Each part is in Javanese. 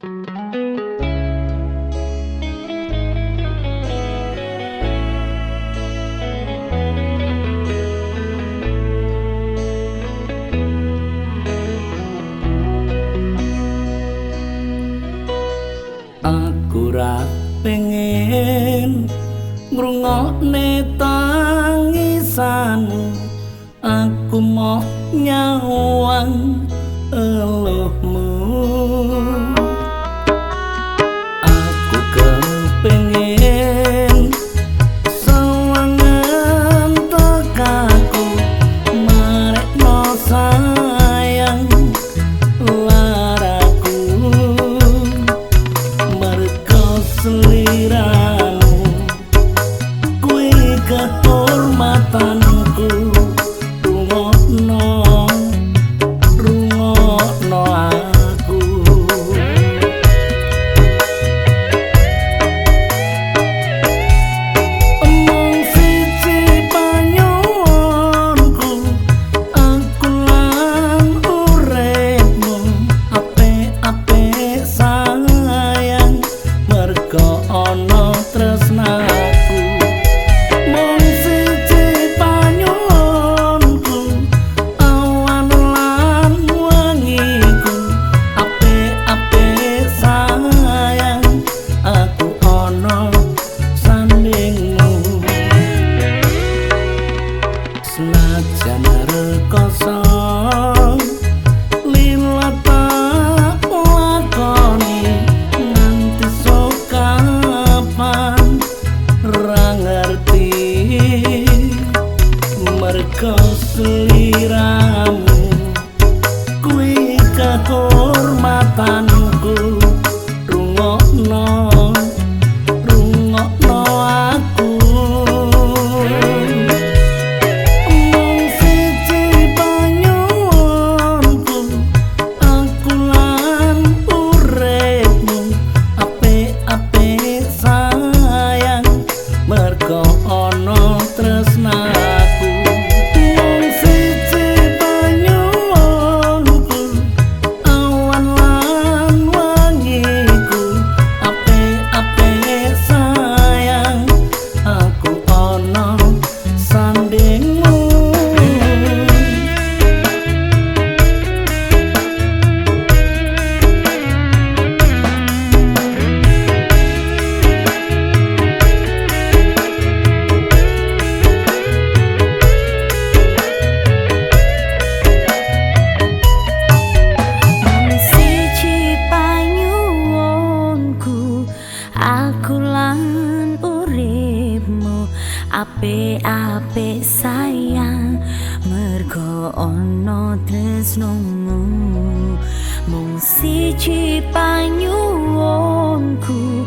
Aku ra pengen ngrungokne tangisanmu. Aku mau nyawang eluhmu. mentira. Selat jana rekosong ana tresna. lan uripmu. Ape-ape sayang mergo ana tresnomu mung siji panyuwunku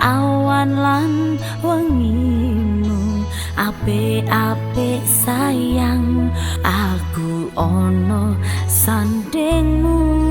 awan lan wengimu. Ape-ape sayang aku ana sandengmu.